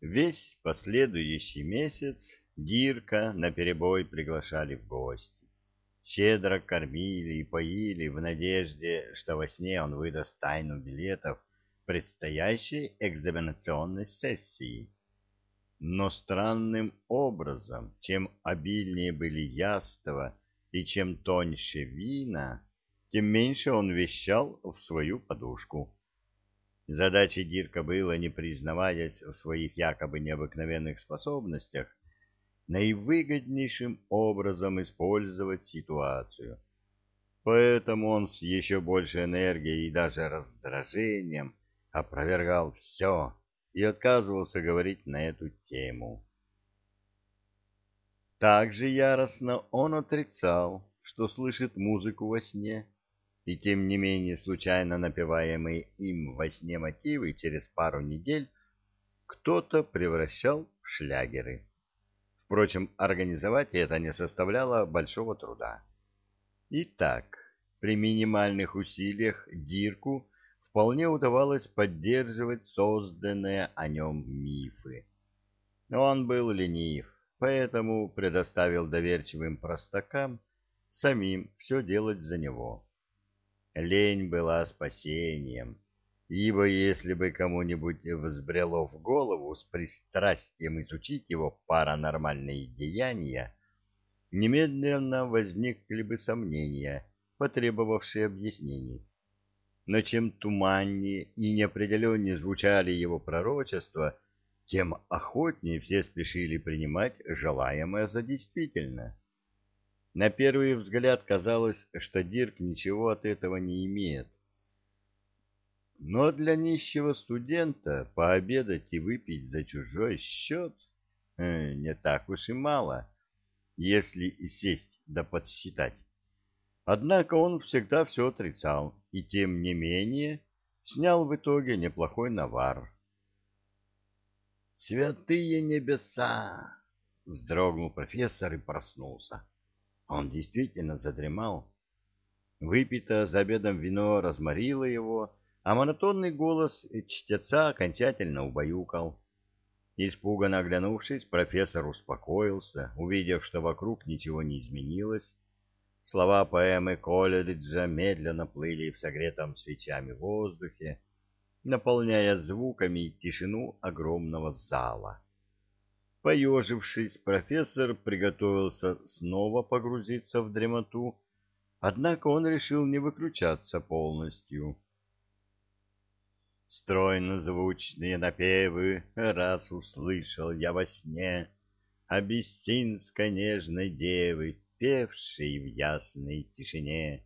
Весь последующий месяц Дирка наперебой приглашали в гости. Щедро кормили и поили в надежде, что во сне он выдаст тайну билетов предстоящей экзаменационной сессии. Но странным образом, чем обильнее были яства и чем тоньше вина, тем меньше он вещал в свою подушку. Задачей Дирка было, не признаваясь в своих якобы необыкновенных способностях, наивыгоднейшим образом использовать ситуацию. Поэтому он с еще большей энергией и даже раздражением опровергал все и отказывался говорить на эту тему. Также яростно он отрицал, что слышит музыку во сне, и тем не менее случайно напеваемые им во сне мотивы через пару недель кто-то превращал в шлягеры. Впрочем, организовать это не составляло большого труда. Итак, при минимальных усилиях Дирку вполне удавалось поддерживать созданные о нем мифы. Но он был ленив, поэтому предоставил доверчивым простакам самим все делать за него. Лень была спасением, ибо если бы кому-нибудь взбрело в голову с пристрастием изучить его паранормальные деяния, немедленно возникли бы сомнения, потребовавшие объяснений. Но чем туманнее и неопределеннее звучали его пророчества, тем охотнее все спешили принимать желаемое за действительное. На первый взгляд казалось, что Дирк ничего от этого не имеет. Но для нищего студента пообедать и выпить за чужой счет э, не так уж и мало, если и сесть да подсчитать. Однако он всегда все отрицал, и тем не менее снял в итоге неплохой навар. «Святые небеса!» — вздрогнул профессор и проснулся. Он действительно задремал. Выпито за обедом вино разморило его, а монотонный голос чтеца окончательно убаюкал. Испуганно оглянувшись, профессор успокоился, увидев, что вокруг ничего не изменилось. Слова поэмы Колериджа медленно плыли в согретом свечами воздухе, наполняя звуками тишину огромного зала. Поежившись, профессор приготовился снова погрузиться в дремоту, однако он решил не выключаться полностью. Стройно-звучные напевы раз услышал я во сне Абиссинской нежной девы, певшей в ясной тишине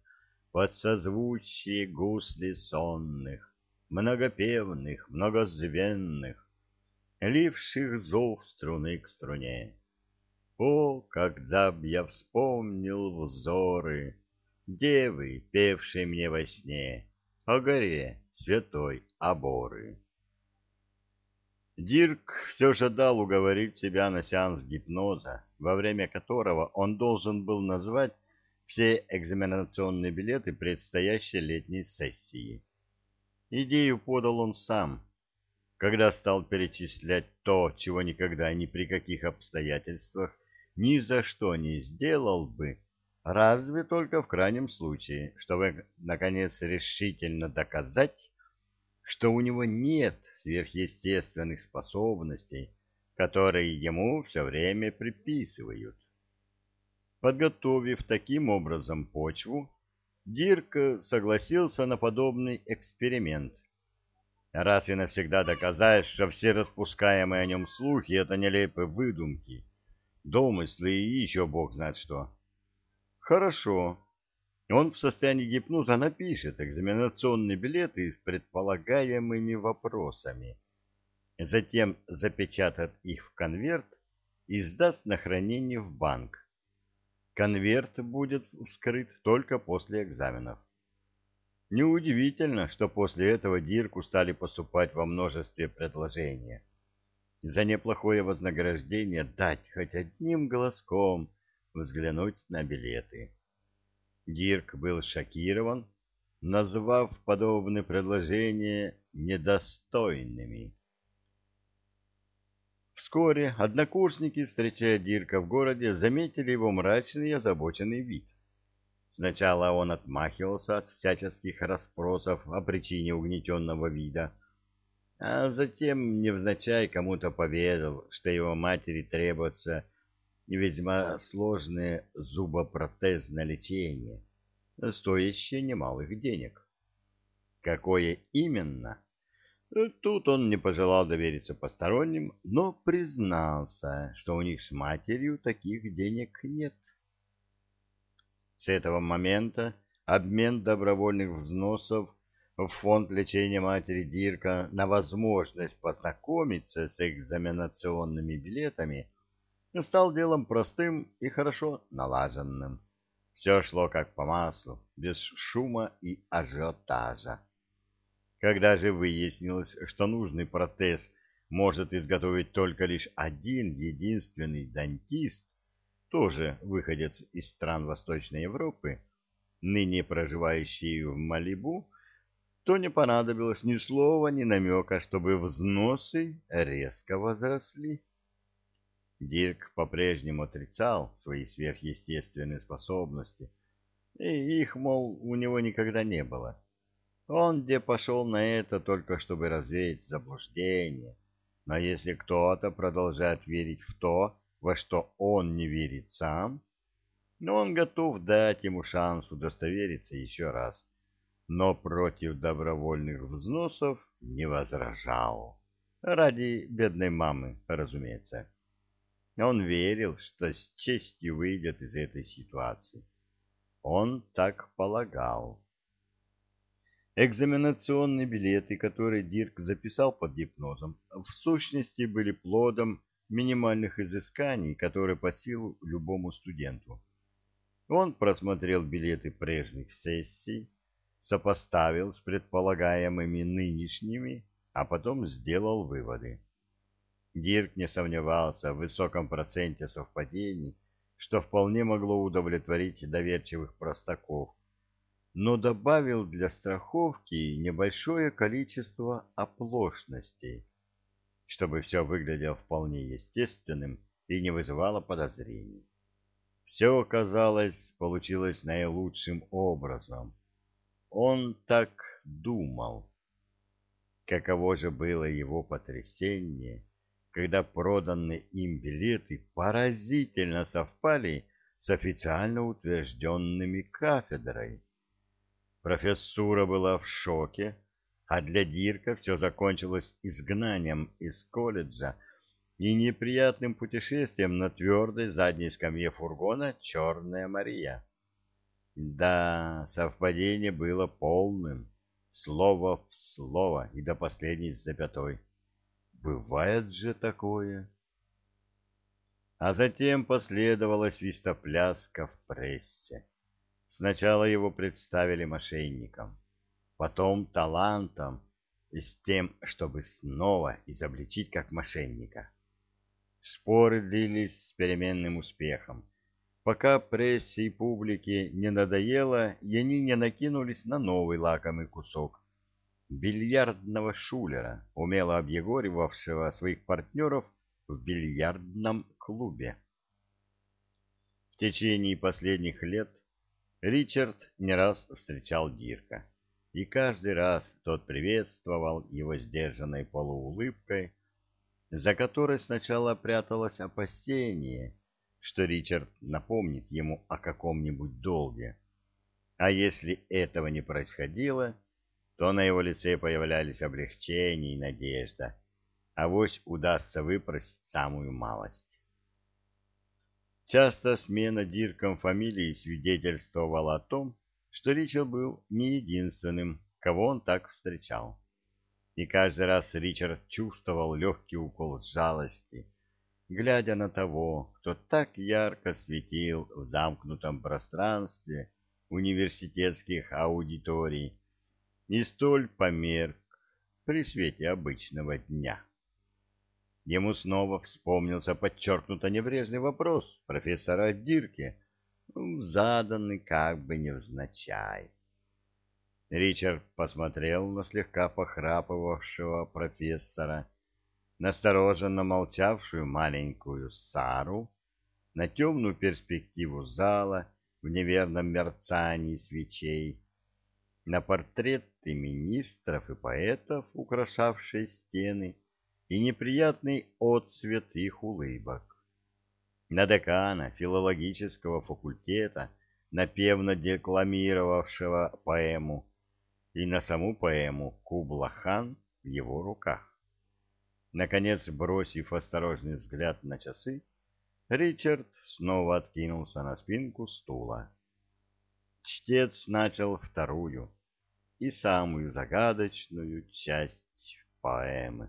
Под созвучие гусли сонных, многопевных, многозвенных, ливших зов струны к струне. О, когда б я вспомнил взоры девы, певшей мне во сне о горе святой Аборы. Дирк все же дал уговорить себя на сеанс гипноза, во время которого он должен был назвать все экзаменационные билеты предстоящей летней сессии. Идею подал он сам, когда стал перечислять то, чего никогда ни при каких обстоятельствах ни за что не сделал бы, разве только в крайнем случае, чтобы, наконец, решительно доказать, что у него нет сверхъестественных способностей, которые ему все время приписывают. Подготовив таким образом почву, Дирк согласился на подобный эксперимент, раз и навсегда доказать, что все распускаемые о нем слухи — это нелепые выдумки, домыслы и еще бог знает что. Хорошо. Он в состоянии гипноза напишет экзаменационные билеты с предполагаемыми вопросами. Затем запечатает их в конверт и сдаст на хранение в банк. Конверт будет вскрыт только после экзаменов. Неудивительно, что после этого Дирку стали поступать во множестве предложения. За неплохое вознаграждение дать хоть одним глазком взглянуть на билеты. Дирк был шокирован, назвав подобные предложения недостойными. Вскоре однокурсники, встречая Дирка в городе, заметили его мрачный и озабоченный вид. Сначала он отмахивался от всяческих расспросов о причине угнетенного вида, а затем невзначай кому-то поведал, что его матери требуется весьма сложное зубопротезное лечение, стоящее немалых денег. Какое именно? Тут он не пожелал довериться посторонним, но признался, что у них с матерью таких денег нет. С этого момента обмен добровольных взносов в фонд лечения матери Дирка на возможность познакомиться с экзаменационными билетами стал делом простым и хорошо налаженным. Все шло как по маслу, без шума и ажиотажа. Когда же выяснилось, что нужный протез может изготовить только лишь один единственный дантист, тоже выходец из стран Восточной Европы, ныне проживающий в Малибу, то не понадобилось ни слова, ни намека, чтобы взносы резко возросли. Дирк по-прежнему отрицал свои сверхъестественные способности, и их, мол, у него никогда не было. Он где пошел на это только чтобы развеять заблуждение. Но если кто-то продолжает верить в то, во что он не верит сам, но он готов дать ему шанс удостовериться еще раз но против добровольных взносов не возражал. Ради бедной мамы, разумеется. Он верил, что с честью выйдет из этой ситуации. Он так полагал. Экзаменационные билеты, которые Дирк записал под гипнозом, в сущности были плодом минимальных изысканий, которые по силу любому студенту. Он просмотрел билеты прежних сессий, сопоставил с предполагаемыми нынешними, а потом сделал выводы. Дирк не сомневался в высоком проценте совпадений, что вполне могло удовлетворить доверчивых простаков, но добавил для страховки небольшое количество оплошностей, чтобы все выглядело вполне естественным и не вызывало подозрений. Все, казалось, получилось наилучшим образом — он так думал. Каково же было его потрясение, когда проданные им билеты поразительно совпали с официально утвержденными кафедрой. Профессура была в шоке, а для Дирка все закончилось изгнанием из колледжа и неприятным путешествием на твердой задней скамье фургона «Черная Мария». Да, совпадение было полным, слово в слово и до последней запятой. Бывает же такое. А затем последовала свистопляска в прессе. Сначала его представили мошенником, потом талантом, и с тем, чтобы снова изобличить как мошенника. Споры длились с переменным успехом пока прессе и публике не надоело, и они не накинулись на новый лакомый кусок бильярдного шулера, умело объегоривавшего своих партнеров в бильярдном клубе. В течение последних лет Ричард не раз встречал Дирка, и каждый раз тот приветствовал его сдержанной полуулыбкой, за которой сначала пряталось опасение — что Ричард напомнит ему о каком-нибудь долге. А если этого не происходило, то на его лице появлялись облегчение и надежда. Авось удастся выпросить самую малость. Часто смена Дирком фамилии свидетельствовала о том, что Ричард был не единственным, кого он так встречал. И каждый раз Ричард чувствовал легкий укол жалости, глядя на того, кто так ярко светил в замкнутом пространстве университетских аудиторий и столь померк при свете обычного дня. Ему снова вспомнился подчеркнуто небрежный вопрос профессора Дирке, заданный как бы невзначай. Ричард посмотрел на слегка похрапывавшего профессора, настороженно молчавшую маленькую Сару, на темную перспективу зала в неверном мерцании свечей, на портреты министров и поэтов, украшавшие стены, и неприятный отсвет их улыбок. На декана филологического факультета, напевно декламировавшего поэму, и на саму поэму «Кублахан» в его руках. Наконец, бросив осторожный взгляд на часы, Ричард снова откинулся на спинку стула. Чтец начал вторую и самую загадочную часть поэмы.